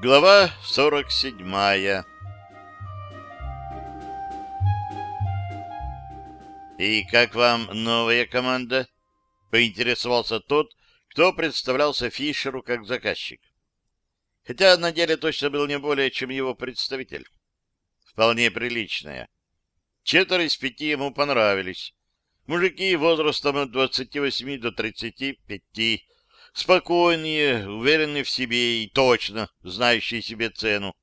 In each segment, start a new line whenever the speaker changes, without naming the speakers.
Глава 47 «И как вам новая команда?» — поинтересовался тот, кто представлялся Фишеру как заказчик. Хотя на деле точно был не более, чем его представитель. Вполне приличная. Четверо из пяти ему понравились. Мужики возрастом от 28 до 35, спокойные, уверенные в себе и точно знающие себе цену.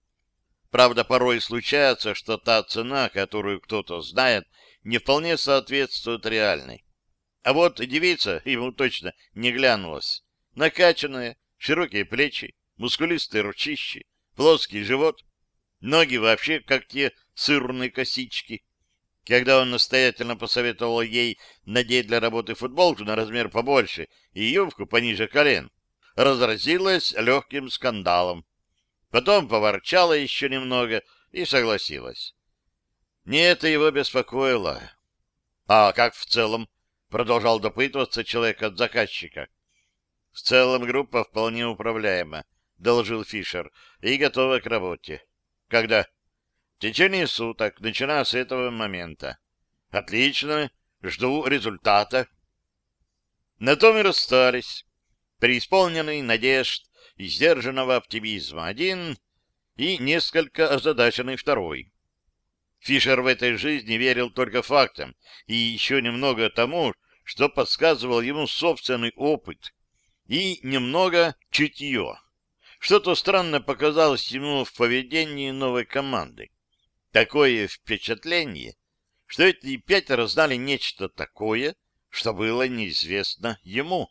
Правда, порой случается, что та цена, которую кто-то знает, не вполне соответствует реальной. А вот девица ему точно не глянулась. Накачанная, широкие плечи, мускулистые ручищи, плоский живот, ноги вообще как те сырные косички. Когда он настоятельно посоветовал ей надеть для работы футболку на размер побольше и юбку пониже колен, разразилась легким скандалом. Потом поворчала еще немного и согласилась. Не это его беспокоило. А как в целом? Продолжал допытываться человек от заказчика. В целом группа вполне управляема, доложил Фишер, и готова к работе. Когда? В течение суток, начиная с этого момента. Отлично, жду результата. На том и расстались. Преисполненный надежд и сдержанного оптимизма один и несколько озадаченный второй. Фишер в этой жизни верил только фактам и еще немного тому, что подсказывал ему собственный опыт, и немного чутье. Что-то странно показалось ему в поведении новой команды. Такое впечатление, что эти пятеро знали нечто такое, что было неизвестно ему.